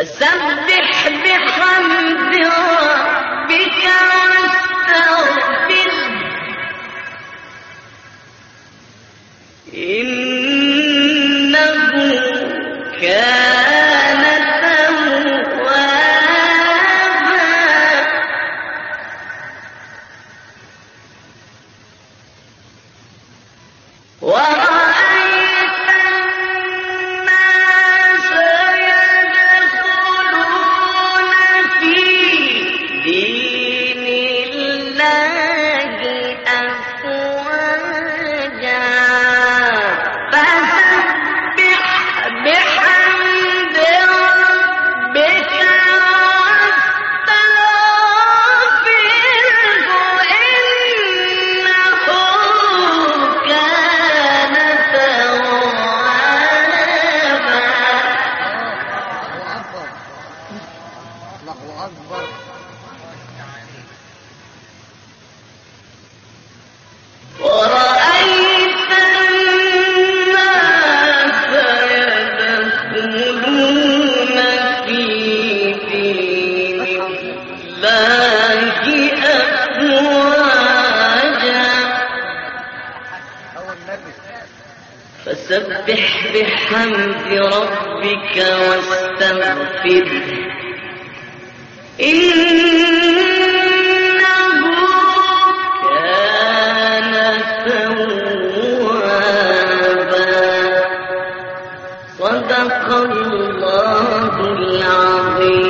فسبح بحمد ربك واستغفر إنه كان توابا Wow! فسبح بحمد ربك واستغفره إنه كان توابا. صدق الله العظيم.